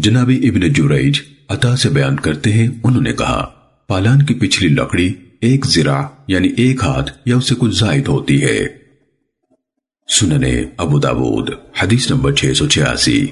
جناب ابن جوریج عطا سے بیان کرتے ہیں، انہوں نے کہا، پالان کی پچھلی لکڑی ایک زرا یعنی ایک ہاتھ یا اسے کچھ زائد ہوتی ہے۔ سننے ابو داود، حدیث نمبر 686